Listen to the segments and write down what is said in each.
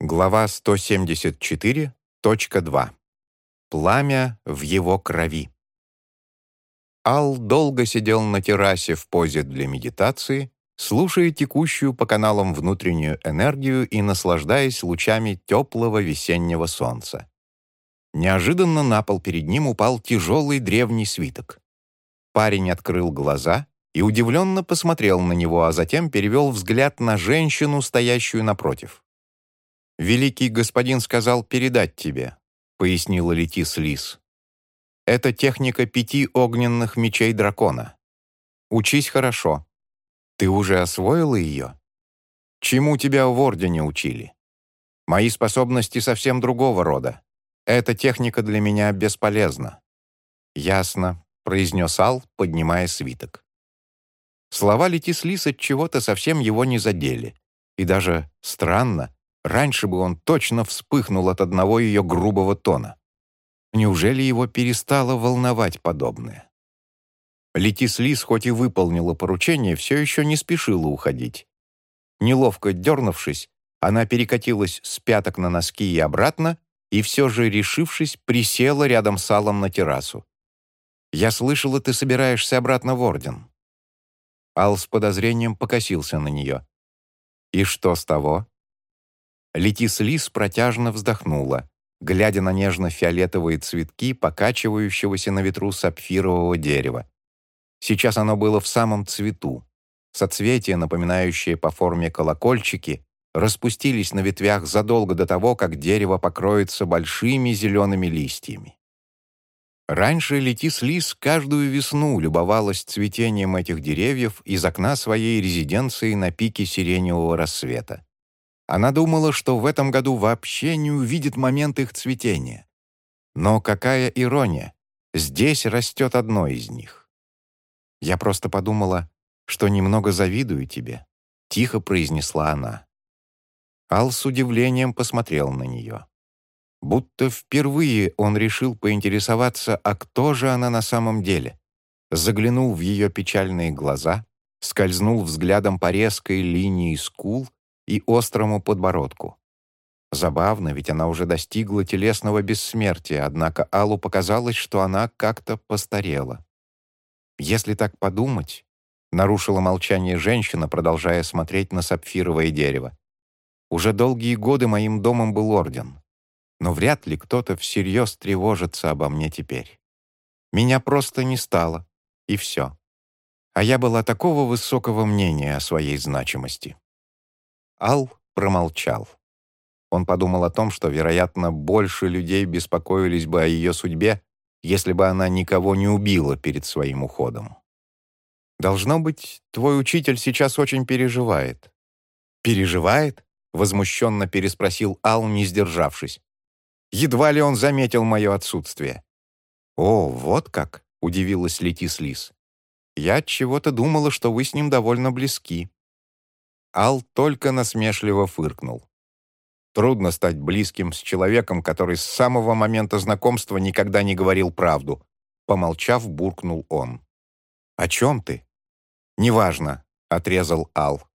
Глава 174.2. Пламя в его крови. Ал долго сидел на террасе в позе для медитации, слушая текущую по каналам внутреннюю энергию и наслаждаясь лучами теплого весеннего солнца. Неожиданно на пол перед ним упал тяжелый древний свиток. Парень открыл глаза и удивленно посмотрел на него, а затем перевел взгляд на женщину, стоящую напротив. «Великий господин сказал передать тебе», — пояснила Летис Лис. «Это техника пяти огненных мечей дракона. Учись хорошо. Ты уже освоила ее? Чему тебя в Ордене учили? Мои способности совсем другого рода. Эта техника для меня бесполезна». «Ясно», — произнес Ал, поднимая свиток. Слова Летис Лис от чего-то совсем его не задели. И даже странно, Раньше бы он точно вспыхнул от одного ее грубого тона. Неужели его перестало волновать подобное? Летис Лис хоть и выполнила поручение, все еще не спешила уходить. Неловко дернувшись, она перекатилась с пяток на носки и обратно, и все же, решившись, присела рядом с Аллом на террасу. «Я слышала, ты собираешься обратно в Орден». Ал с подозрением покосился на нее. «И что с того?» Летис Лис протяжно вздохнула, глядя на нежно-фиолетовые цветки покачивающегося на ветру сапфирового дерева. Сейчас оно было в самом цвету. Соцветия, напоминающие по форме колокольчики, распустились на ветвях задолго до того, как дерево покроется большими зелеными листьями. Раньше Летис Лис каждую весну любовалась цветением этих деревьев из окна своей резиденции на пике сиреневого рассвета. Она думала, что в этом году вообще не увидит момент их цветения. Но какая ирония! Здесь растет одно из них. Я просто подумала, что немного завидую тебе, — тихо произнесла она. Ал с удивлением посмотрел на нее. Будто впервые он решил поинтересоваться, а кто же она на самом деле. Заглянул в ее печальные глаза, скользнул взглядом по резкой линии скул и острому подбородку. Забавно, ведь она уже достигла телесного бессмертия, однако Аллу показалось, что она как-то постарела. Если так подумать, нарушила молчание женщина, продолжая смотреть на сапфировое дерево. Уже долгие годы моим домом был орден, но вряд ли кто-то всерьез тревожится обо мне теперь. Меня просто не стало, и все. А я была такого высокого мнения о своей значимости. Ал промолчал. Он подумал о том, что, вероятно, больше людей беспокоились бы о ее судьбе, если бы она никого не убила перед своим уходом. «Должно быть, твой учитель сейчас очень переживает». «Переживает?» — возмущенно переспросил Ал, не сдержавшись. «Едва ли он заметил мое отсутствие». «О, вот как!» — удивилась Летис Лис. «Я чего-то думала, что вы с ним довольно близки». Ал только насмешливо фыркнул. Трудно стать близким с человеком, который с самого момента знакомства никогда не говорил правду. Помолчав, буркнул он. «О чем ты?» «Неважно», — отрезал Ал.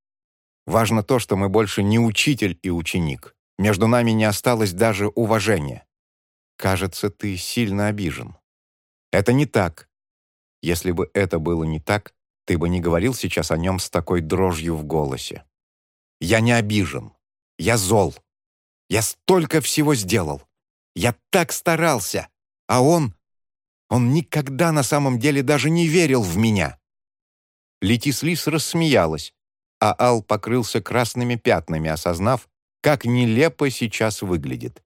«Важно то, что мы больше не учитель и ученик. Между нами не осталось даже уважения. Кажется, ты сильно обижен». «Это не так. Если бы это было не так, ты бы не говорил сейчас о нем с такой дрожью в голосе. Я не обижен. Я зол. Я столько всего сделал. Я так старался. А он... Он никогда на самом деле даже не верил в меня. Летислис рассмеялась, а Ал покрылся красными пятнами, осознав, как нелепо сейчас выглядит.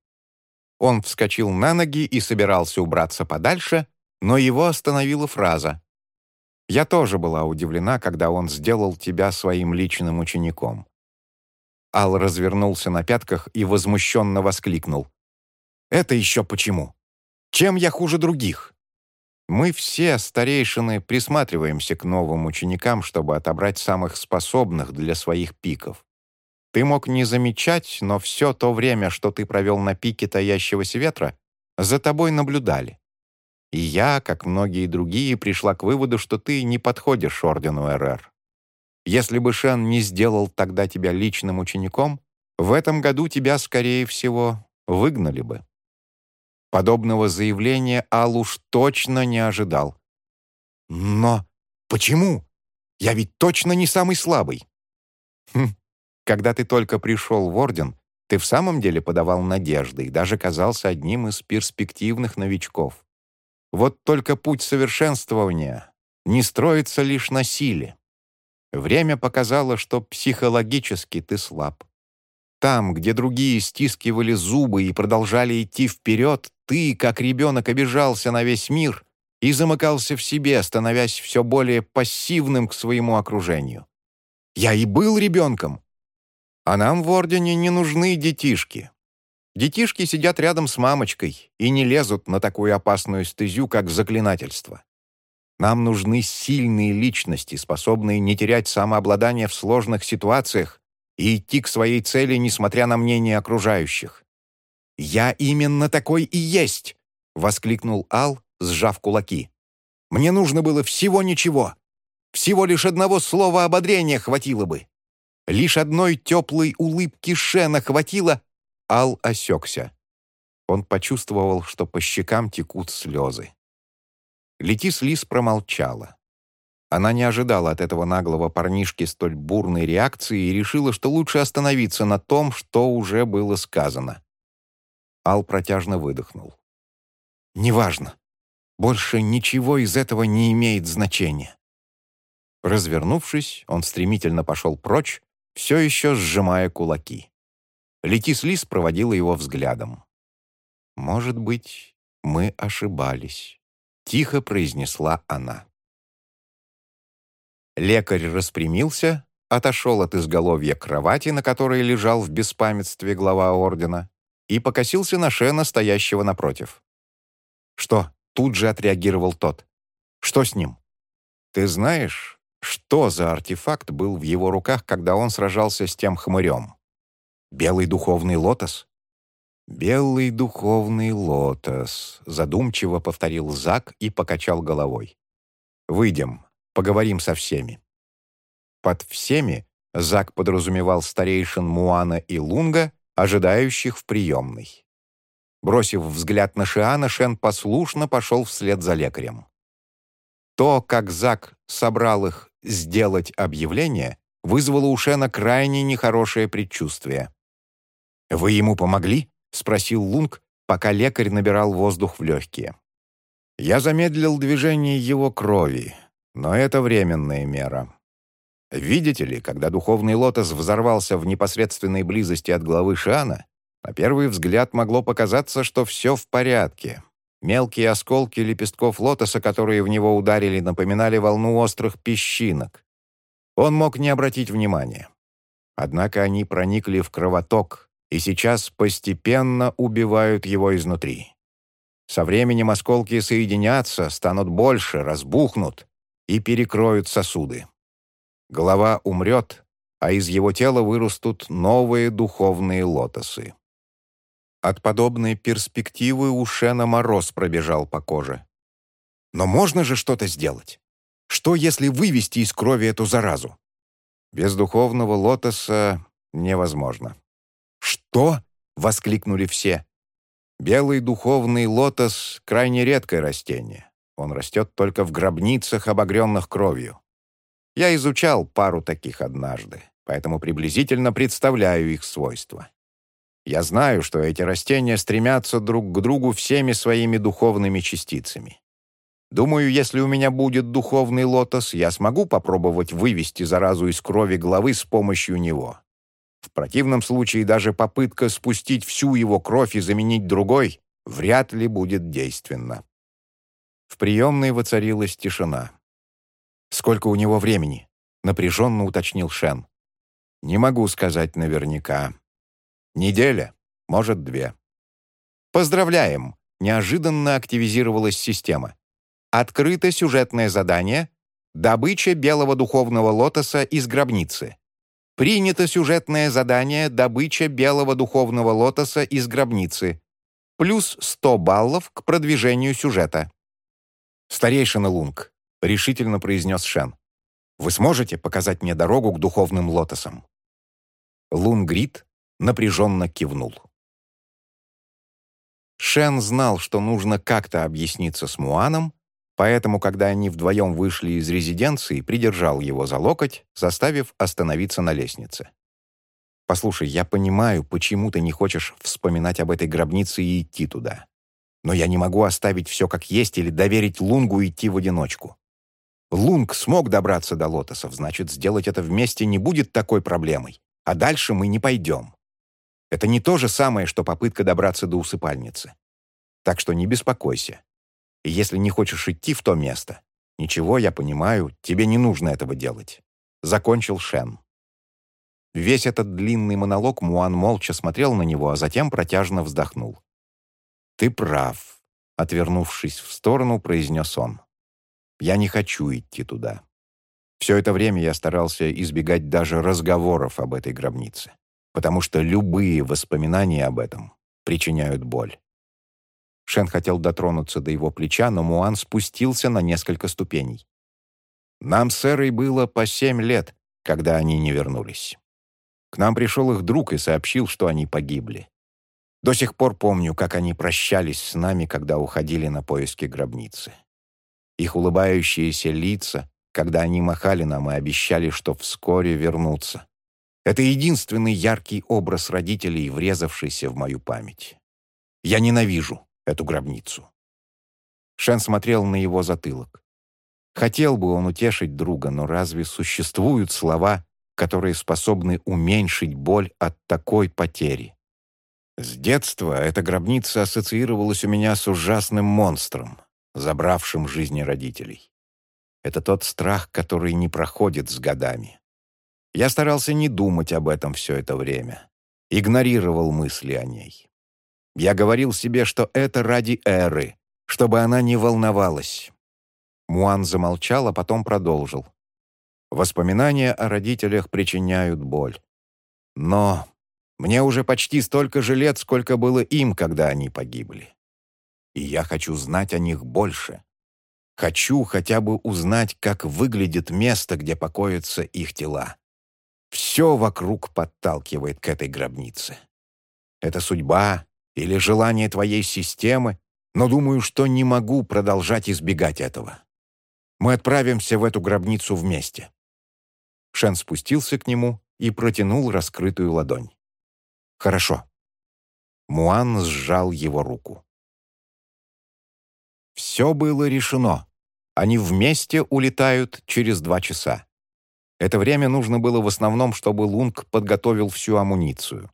Он вскочил на ноги и собирался убраться подальше, но его остановила фраза. «Я тоже была удивлена, когда он сделал тебя своим личным учеником. Ал развернулся на пятках и возмущенно воскликнул. «Это еще почему? Чем я хуже других?» Мы все, старейшины, присматриваемся к новым ученикам, чтобы отобрать самых способных для своих пиков. Ты мог не замечать, но все то время, что ты провел на пике таящегося ветра, за тобой наблюдали. И я, как многие другие, пришла к выводу, что ты не подходишь Ордену РР. Если бы Шен не сделал тогда тебя личным учеником, в этом году тебя, скорее всего, выгнали бы». Подобного заявления Ал уж точно не ожидал. «Но почему? Я ведь точно не самый слабый». «Хм, когда ты только пришел в Орден, ты в самом деле подавал надежды и даже казался одним из перспективных новичков. Вот только путь совершенствования не строится лишь на силе. Время показало, что психологически ты слаб. Там, где другие стискивали зубы и продолжали идти вперед, ты, как ребенок, обижался на весь мир и замыкался в себе, становясь все более пассивным к своему окружению. Я и был ребенком. А нам в Ордене не нужны детишки. Детишки сидят рядом с мамочкой и не лезут на такую опасную стезю, как заклинательство. Нам нужны сильные личности, способные не терять самообладание в сложных ситуациях и идти к своей цели, несмотря на мнение окружающих. «Я именно такой и есть!» — воскликнул Ал, сжав кулаки. «Мне нужно было всего ничего. Всего лишь одного слова ободрения хватило бы. Лишь одной теплой улыбки Шена хватило...» Ал осекся. Он почувствовал, что по щекам текут слезы. Летис Лис промолчала. Она не ожидала от этого наглого парнишки столь бурной реакции и решила, что лучше остановиться на том, что уже было сказано. Ал протяжно выдохнул. «Неважно. Больше ничего из этого не имеет значения». Развернувшись, он стремительно пошел прочь, все еще сжимая кулаки. Летис Лис проводила его взглядом. «Может быть, мы ошибались». — тихо произнесла она. Лекарь распрямился, отошел от изголовья кровати, на которой лежал в беспамятстве глава ордена, и покосился на Шена, стоящего напротив. «Что?» — тут же отреагировал тот. «Что с ним?» «Ты знаешь, что за артефакт был в его руках, когда он сражался с тем хмырем?» «Белый духовный лотос?» «Белый духовный лотос», — задумчиво повторил Зак и покачал головой. «Выйдем, поговорим со всеми». Под «всеми» Зак подразумевал старейшин Муана и Лунга, ожидающих в приемной. Бросив взгляд на Шиана, Шен послушно пошел вслед за лекарем. То, как Зак собрал их сделать объявление, вызвало у Шена крайне нехорошее предчувствие. «Вы ему помогли?» — спросил Лунг, пока лекарь набирал воздух в легкие. Я замедлил движение его крови, но это временная мера. Видите ли, когда духовный лотос взорвался в непосредственной близости от главы Шиана, на первый взгляд могло показаться, что все в порядке. Мелкие осколки лепестков лотоса, которые в него ударили, напоминали волну острых песчинок. Он мог не обратить внимания. Однако они проникли в кровоток, и сейчас постепенно убивают его изнутри. Со временем осколки соединятся, станут больше, разбухнут и перекроют сосуды. Голова умрет, а из его тела вырастут новые духовные лотосы. От подобной перспективы у Шена мороз пробежал по коже. Но можно же что-то сделать? Что, если вывести из крови эту заразу? Без духовного лотоса невозможно. «Что?» — воскликнули все. Белый духовный лотос — крайне редкое растение. Он растет только в гробницах, обогренных кровью. Я изучал пару таких однажды, поэтому приблизительно представляю их свойства. Я знаю, что эти растения стремятся друг к другу всеми своими духовными частицами. Думаю, если у меня будет духовный лотос, я смогу попробовать вывести заразу из крови головы с помощью него. В противном случае даже попытка спустить всю его кровь и заменить другой вряд ли будет действенна. В приемной воцарилась тишина. «Сколько у него времени?» — напряженно уточнил Шен. «Не могу сказать наверняка. Неделя, может, две». «Поздравляем!» — неожиданно активизировалась система. Открыто сюжетное задание «Добыча белого духовного лотоса из гробницы». Принято сюжетное задание «Добыча белого духовного лотоса из гробницы». Плюс 100 баллов к продвижению сюжета. «Старейшина Лунг», — решительно произнес Шен. «Вы сможете показать мне дорогу к духовным лотосам?» Лунгрид, напряженно кивнул. Шен знал, что нужно как-то объясниться с Муаном, поэтому, когда они вдвоем вышли из резиденции, придержал его за локоть, заставив остановиться на лестнице. «Послушай, я понимаю, почему ты не хочешь вспоминать об этой гробнице и идти туда. Но я не могу оставить все как есть или доверить Лунгу идти в одиночку. Лунг смог добраться до лотосов, значит, сделать это вместе не будет такой проблемой, а дальше мы не пойдем. Это не то же самое, что попытка добраться до усыпальницы. Так что не беспокойся. Если не хочешь идти в то место, ничего, я понимаю, тебе не нужно этого делать. Закончил Шен. Весь этот длинный монолог Муан молча смотрел на него, а затем протяжно вздохнул. «Ты прав», — отвернувшись в сторону, произнес он. «Я не хочу идти туда. Все это время я старался избегать даже разговоров об этой гробнице потому что любые воспоминания об этом причиняют боль. Шен хотел дотронуться до его плеча, но Муан спустился на несколько ступеней. Нам с Эрой было по семь лет, когда они не вернулись. К нам пришел их друг и сообщил, что они погибли. До сих пор помню, как они прощались с нами, когда уходили на поиски гробницы. Их улыбающиеся лица, когда они махали нам и обещали, что вскоре вернутся. Это единственный яркий образ родителей, врезавшийся в мою память. Я ненавижу эту гробницу. Шен смотрел на его затылок. Хотел бы он утешить друга, но разве существуют слова, которые способны уменьшить боль от такой потери? С детства эта гробница ассоциировалась у меня с ужасным монстром, забравшим жизни родителей. Это тот страх, который не проходит с годами. Я старался не думать об этом все это время. Игнорировал мысли о ней. Я говорил себе, что это ради Эры, чтобы она не волновалась. Муан замолчал, а потом продолжил. Воспоминания о родителях причиняют боль. Но мне уже почти столько же лет, сколько было им, когда они погибли. И я хочу знать о них больше. Хочу хотя бы узнать, как выглядит место, где покоятся их тела. Все вокруг подталкивает к этой гробнице. Это судьба или желание твоей системы, но думаю, что не могу продолжать избегать этого. Мы отправимся в эту гробницу вместе». Шен спустился к нему и протянул раскрытую ладонь. «Хорошо». Муан сжал его руку. Все было решено. Они вместе улетают через два часа. Это время нужно было в основном, чтобы Лунг подготовил всю амуницию.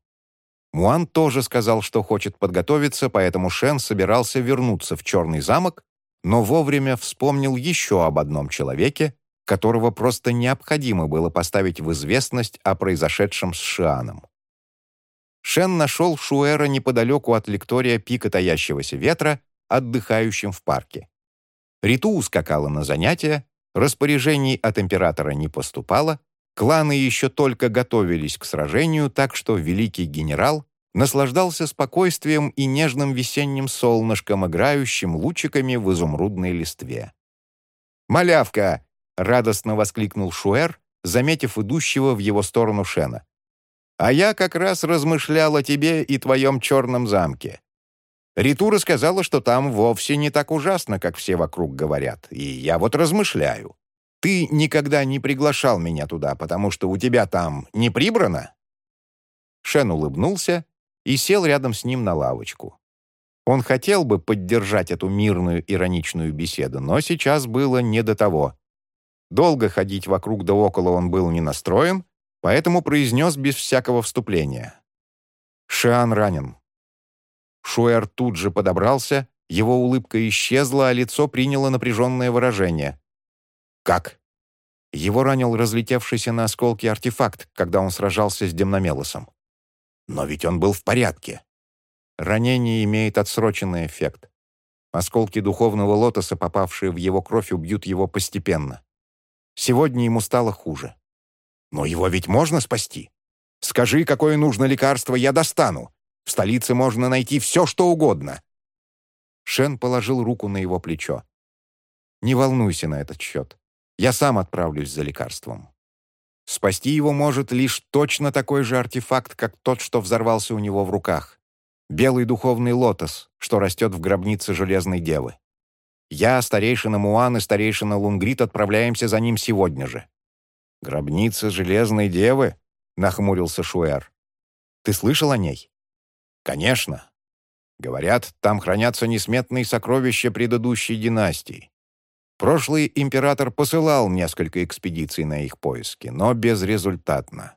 Муан тоже сказал, что хочет подготовиться, поэтому Шен собирался вернуться в Черный замок, но вовремя вспомнил еще об одном человеке, которого просто необходимо было поставить в известность о произошедшем с Шианом. Шен нашел Шуэра неподалеку от лектория пика таящегося ветра, отдыхающим в парке. Риту ускакала на занятия, Распоряжений от императора не поступало, кланы еще только готовились к сражению, так что великий генерал наслаждался спокойствием и нежным весенним солнышком, играющим лучиками в изумрудной листве. «Малявка!» — радостно воскликнул Шуэр, заметив идущего в его сторону Шена. «А я как раз размышлял о тебе и твоем черном замке. Ритура сказала, что там вовсе не так ужасно, как все вокруг говорят. И я вот размышляю. Ты никогда не приглашал меня туда, потому что у тебя там не прибрано?» Шен улыбнулся и сел рядом с ним на лавочку. Он хотел бы поддержать эту мирную ироничную беседу, но сейчас было не до того. Долго ходить вокруг да около он был не настроен, поэтому произнес без всякого вступления. «Шиан ранен. Шуэр тут же подобрался, его улыбка исчезла, а лицо приняло напряженное выражение. «Как?» Его ранил разлетевшийся на осколки артефакт, когда он сражался с Демномелосом. Но ведь он был в порядке. Ранение имеет отсроченный эффект. Осколки духовного лотоса, попавшие в его кровь, убьют его постепенно. Сегодня ему стало хуже. Но его ведь можно спасти? Скажи, какое нужно лекарство, я достану. В столице можно найти все, что угодно». Шен положил руку на его плечо. «Не волнуйся на этот счет. Я сам отправлюсь за лекарством». Спасти его может лишь точно такой же артефакт, как тот, что взорвался у него в руках. Белый духовный лотос, что растет в гробнице Железной Девы. Я, старейшина Муан и старейшина Лунгрид отправляемся за ним сегодня же». «Гробница Железной Девы?» — нахмурился Шуэр. «Ты слышал о ней?» «Конечно. Говорят, там хранятся несметные сокровища предыдущей династии. Прошлый император посылал несколько экспедиций на их поиски, но безрезультатно.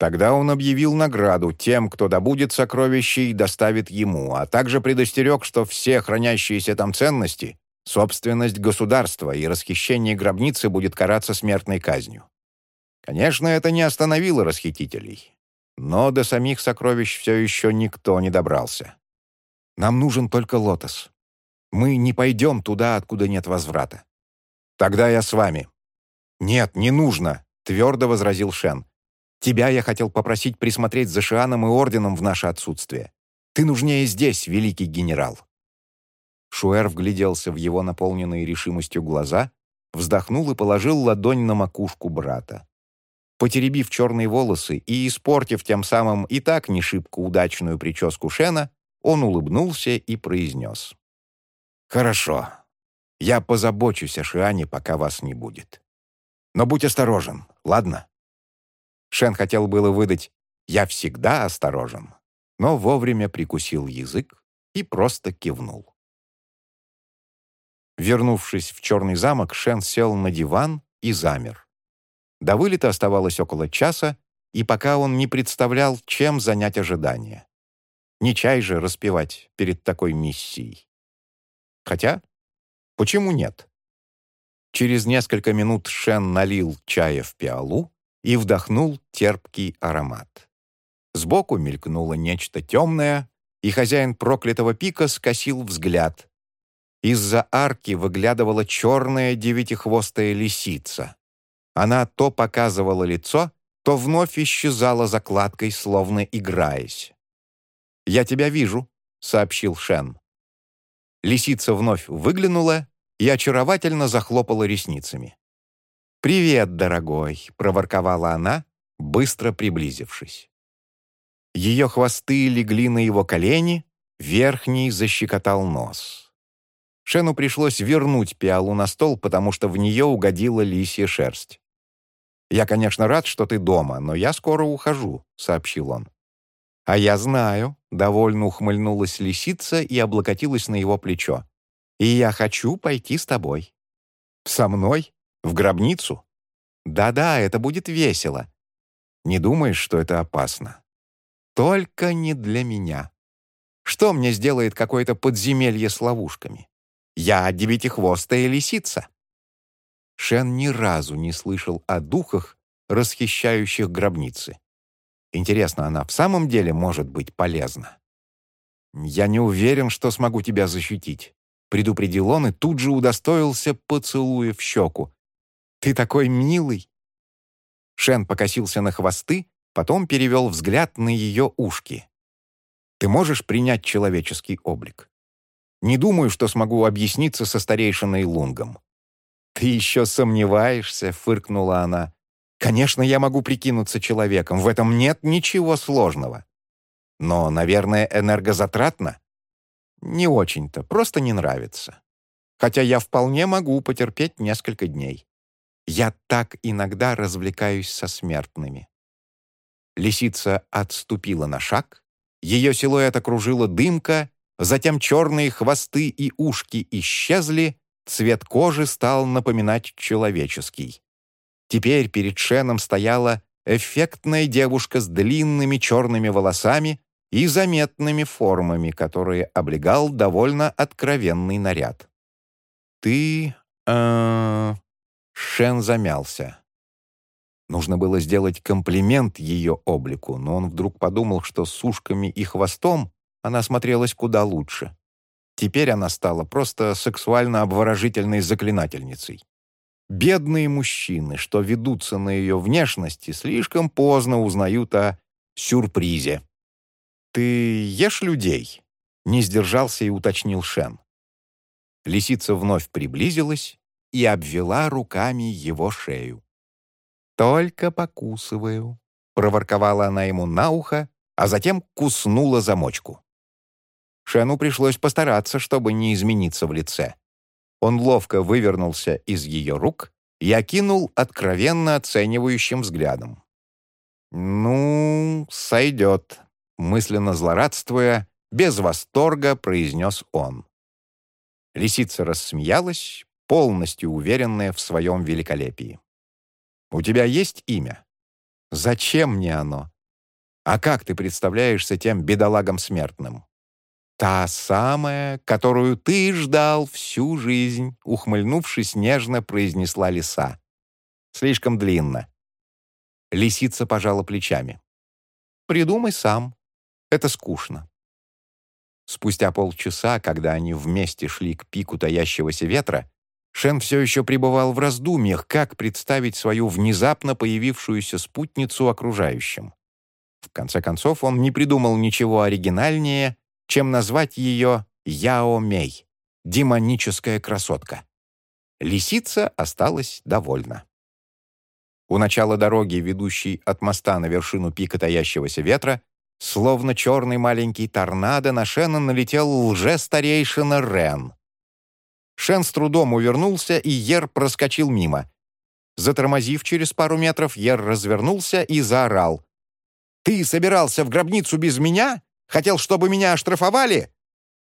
Тогда он объявил награду тем, кто добудет сокровища и доставит ему, а также предостерег, что все хранящиеся там ценности — собственность государства, и расхищение гробницы будет караться смертной казнью. Конечно, это не остановило расхитителей, но до самих сокровищ все еще никто не добрался. Нам нужен только лотос. Мы не пойдем туда, откуда нет возврата. Тогда я с вами». «Нет, не нужно», — твердо возразил Шен. «Тебя я хотел попросить присмотреть за Шианом и Орденом в наше отсутствие. Ты нужнее здесь, великий генерал». Шуэр вгляделся в его наполненные решимостью глаза, вздохнул и положил ладонь на макушку брата. Потеребив черные волосы и испортив тем самым и так не шибко удачную прическу Шена, он улыбнулся и произнес. «Хорошо. Я позабочусь о Шиане, пока вас не будет. Но будь осторожен, ладно?» Шен хотел было выдать «я всегда осторожен», но вовремя прикусил язык и просто кивнул. Вернувшись в черный замок, Шен сел на диван и замер. До вылета оставалось около часа, и пока он не представлял, чем занять ожидание. Не чай же распевать перед такой миссией. Хотя, почему нет? Через несколько минут Шен налил чая в пиалу и вдохнул терпкий аромат. Сбоку мелькнуло нечто темное, и хозяин проклятого пика скосил взгляд. Из-за арки выглядывала черная девятихвостая лисица. Она то показывала лицо, то вновь исчезала закладкой, словно играясь. «Я тебя вижу», — сообщил Шен. Лисица вновь выглянула и очаровательно захлопала ресницами. «Привет, дорогой!» — проворковала она, быстро приблизившись. Ее хвосты легли на его колени, верхний защекотал нос. Шену пришлось вернуть пиалу на стол, потому что в нее угодила лисья шерсть. «Я, конечно, рад, что ты дома, но я скоро ухожу», — сообщил он. «А я знаю», — довольно ухмыльнулась лисица и облокотилась на его плечо. «И я хочу пойти с тобой». «Со мной? В гробницу?» «Да-да, это будет весело». «Не думаешь, что это опасно?» «Только не для меня. Что мне сделает какое-то подземелье с ловушками? Я девятихвостая лисица». Шен ни разу не слышал о духах, расхищающих гробницы. Интересно, она в самом деле может быть полезна? «Я не уверен, что смогу тебя защитить», — предупредил он и тут же удостоился поцелуя в щеку. «Ты такой милый!» Шен покосился на хвосты, потом перевел взгляд на ее ушки. «Ты можешь принять человеческий облик?» «Не думаю, что смогу объясниться со старейшиной Лунгом». «Ты еще сомневаешься?» — фыркнула она. Конечно, я могу прикинуться человеком, в этом нет ничего сложного. Но, наверное, энергозатратно? Не очень-то, просто не нравится. Хотя я вполне могу потерпеть несколько дней. Я так иногда развлекаюсь со смертными. Лисица отступила на шаг, ее силуэт окружила дымка, затем черные хвосты и ушки исчезли, цвет кожи стал напоминать человеческий. Теперь перед Шеном стояла эффектная девушка с длинными черными волосами и заметными формами, которые облегал довольно откровенный наряд. «Ты... э Шен замялся. Нужно было сделать комплимент ее облику, но он вдруг подумал, что с ушками и хвостом она смотрелась куда лучше. Теперь она стала просто сексуально обворожительной заклинательницей. Бедные мужчины, что ведутся на ее внешности, слишком поздно узнают о сюрпризе. «Ты ешь людей?» — не сдержался и уточнил Шен. Лисица вновь приблизилась и обвела руками его шею. «Только покусываю», — проворковала она ему на ухо, а затем куснула замочку. Шену пришлось постараться, чтобы не измениться в лице. Он ловко вывернулся из ее рук и окинул откровенно оценивающим взглядом. «Ну, сойдет», — мысленно злорадствуя, без восторга произнес он. Лисица рассмеялась, полностью уверенная в своем великолепии. «У тебя есть имя?» «Зачем мне оно? А как ты представляешься тем бедолагам смертным?» «Та самая, которую ты ждал всю жизнь», — ухмыльнувшись нежно, произнесла лиса. «Слишком длинно». Лисица пожала плечами. «Придумай сам. Это скучно». Спустя полчаса, когда они вместе шли к пику таящегося ветра, Шен все еще пребывал в раздумьях, как представить свою внезапно появившуюся спутницу окружающим. В конце концов, он не придумал ничего оригинальнее чем назвать ее Яо Мей, демоническая красотка. Лисица осталась довольна. У начала дороги, ведущей от моста на вершину пика таящегося ветра, словно черный маленький торнадо, на Шена налетел лже-старейшина Рен. Шен с трудом увернулся, и Ер проскочил мимо. Затормозив через пару метров, Ер развернулся и заорал. «Ты собирался в гробницу без меня? Хотел, чтобы меня оштрафовали?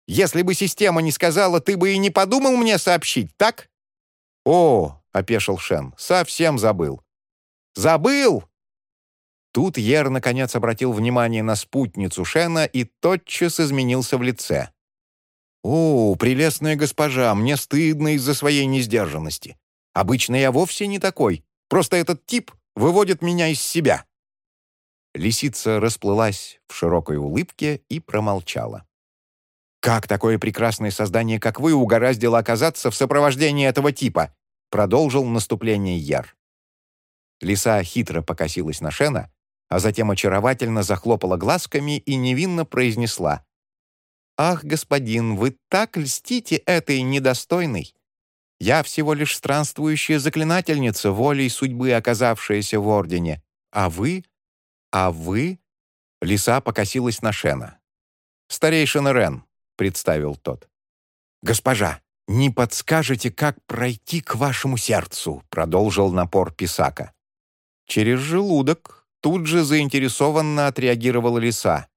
Если бы система не сказала, ты бы и не подумал мне сообщить, так?» «О!» — опешил Шен. «Совсем забыл». «Забыл!» Тут Ер наконец обратил внимание на спутницу Шена и тотчас изменился в лице. «О, прелестная госпожа, мне стыдно из-за своей несдержанности. Обычно я вовсе не такой. Просто этот тип выводит меня из себя». Лисица расплылась в широкой улыбке и промолчала. «Как такое прекрасное создание, как вы, угораздило оказаться в сопровождении этого типа?» продолжил наступление Яр. Лиса хитро покосилась на Шена, а затем очаровательно захлопала глазками и невинно произнесла. «Ах, господин, вы так льстите этой недостойной! Я всего лишь странствующая заклинательница, волей судьбы оказавшаяся в Ордене, а вы «А вы?» Лиса покосилась на Шена. «Старейшина Рен», — представил тот. «Госпожа, не подскажете, как пройти к вашему сердцу?» — продолжил напор Писака. «Через желудок», — тут же заинтересованно отреагировала лиса.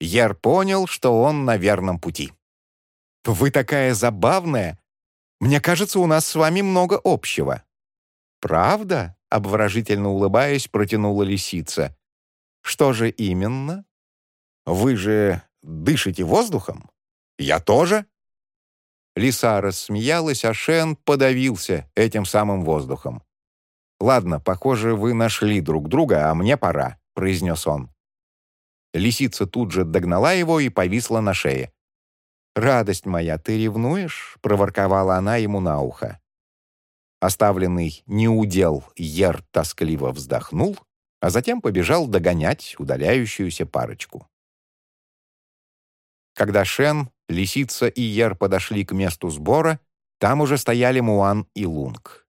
Ер понял, что он на верном пути. «Вы такая забавная! Мне кажется, у нас с вами много общего». «Правда?» Обворожительно улыбаясь, протянула лисица. «Что же именно? Вы же дышите воздухом? Я тоже?» Лиса рассмеялась, а Шен подавился этим самым воздухом. «Ладно, похоже, вы нашли друг друга, а мне пора», — произнес он. Лисица тут же догнала его и повисла на шее. «Радость моя, ты ревнуешь?» — проворковала она ему на ухо. Оставленный неудел Ер тоскливо вздохнул, а затем побежал догонять удаляющуюся парочку. Когда Шен, Лисица и Ер подошли к месту сбора, там уже стояли Муан и Лунг.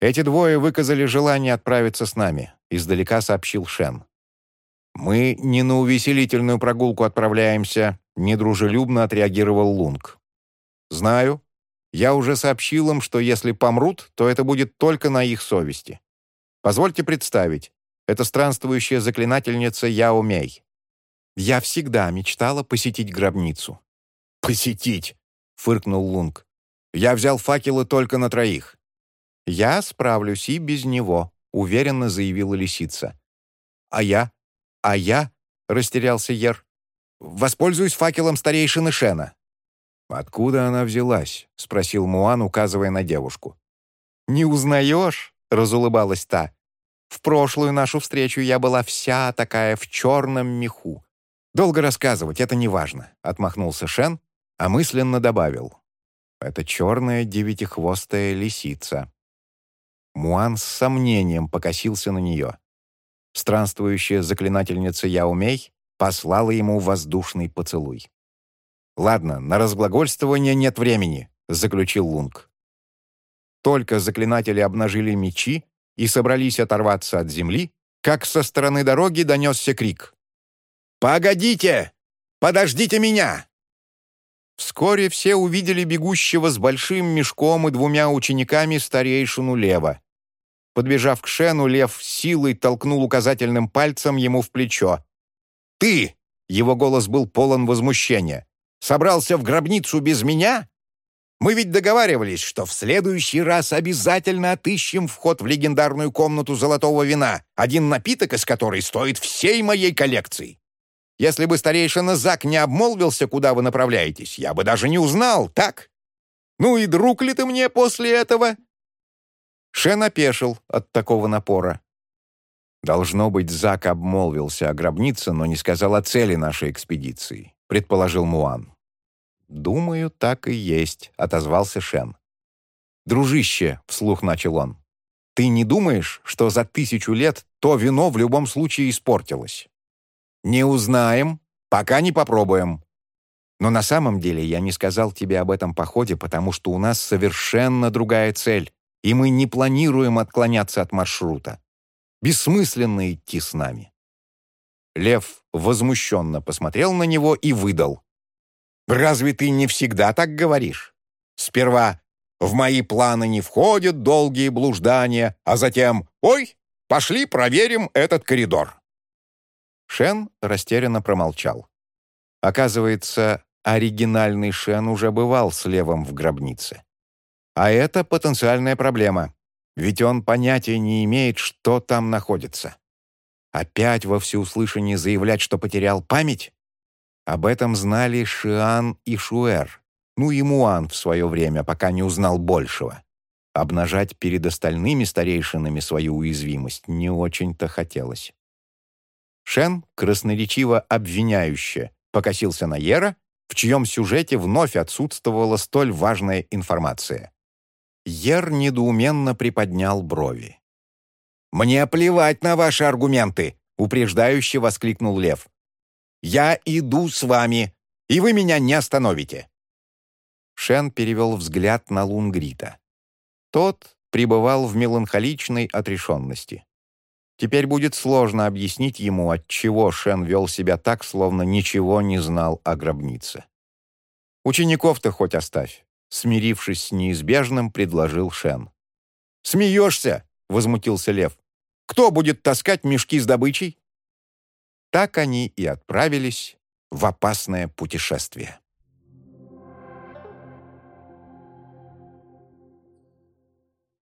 «Эти двое выказали желание отправиться с нами», — издалека сообщил Шен. «Мы не на увеселительную прогулку отправляемся», — недружелюбно отреагировал Лунг. «Знаю», я уже сообщил им, что если помрут, то это будет только на их совести. Позвольте представить, это странствующая заклинательница Яо Мей. Я всегда мечтала посетить гробницу». «Посетить?» — фыркнул Лунг. «Я взял факелы только на троих». «Я справлюсь и без него», — уверенно заявила лисица. «А я? А я?» — растерялся Ер. «Воспользуюсь факелом старейшины Шена». «Откуда она взялась?» — спросил Муан, указывая на девушку. «Не узнаешь?» — разулыбалась та. «В прошлую нашу встречу я была вся такая в черном меху. Долго рассказывать, это не важно», — отмахнулся Шен, а мысленно добавил. «Это черная девятихвостая лисица». Муан с сомнением покосился на нее. Странствующая заклинательница Яумей послала ему воздушный поцелуй. «Ладно, на разглагольствование нет времени», — заключил Лунг. Только заклинатели обнажили мечи, и собрались оторваться от земли, как со стороны дороги донесся крик. «Погодите! Подождите меня!» Вскоре все увидели бегущего с большим мешком и двумя учениками старейшину Лева. Подбежав к Шену, Лев силой толкнул указательным пальцем ему в плечо. «Ты!» — его голос был полон возмущения. «Собрался в гробницу без меня? Мы ведь договаривались, что в следующий раз обязательно отыщем вход в легендарную комнату золотого вина, один напиток из которой стоит всей моей коллекции. Если бы старейшина Зак не обмолвился, куда вы направляетесь, я бы даже не узнал, так? Ну и друг ли ты мне после этого?» Шен опешил от такого напора. «Должно быть, Зак обмолвился о гробнице, но не сказал о цели нашей экспедиции», — предположил Муан. «Думаю, так и есть», — отозвался Шен. «Дружище», — вслух начал он, — «ты не думаешь, что за тысячу лет то вино в любом случае испортилось?» «Не узнаем, пока не попробуем», но на самом деле я не сказал тебе об этом походе, потому что у нас совершенно другая цель и мы не планируем отклоняться от маршрута. Бессмысленно идти с нами». Лев возмущенно посмотрел на него и выдал. «Разве ты не всегда так говоришь? Сперва в мои планы не входят долгие блуждания, а затем «Ой, пошли проверим этот коридор». Шен растерянно промолчал. Оказывается, оригинальный Шен уже бывал с Левом в гробнице. А это потенциальная проблема, ведь он понятия не имеет, что там находится. Опять во всеуслышание заявлять, что потерял память? Об этом знали Шиан и Шуэр, ну и Муан в свое время, пока не узнал большего. Обнажать перед остальными старейшинами свою уязвимость не очень-то хотелось. Шен красноречиво обвиняюще покосился на Ера, в чьем сюжете вновь отсутствовала столь важная информация. Ер недоуменно приподнял брови. «Мне плевать на ваши аргументы!» — упреждающе воскликнул Лев. «Я иду с вами, и вы меня не остановите!» Шен перевел взгляд на Лунгрита. Тот пребывал в меланхоличной отрешенности. Теперь будет сложно объяснить ему, отчего Шен вел себя так, словно ничего не знал о гробнице. «Учеников-то хоть оставь. Смирившись с неизбежным, предложил Шен. «Смеешься?» — возмутился Лев. «Кто будет таскать мешки с добычей?» Так они и отправились в опасное путешествие.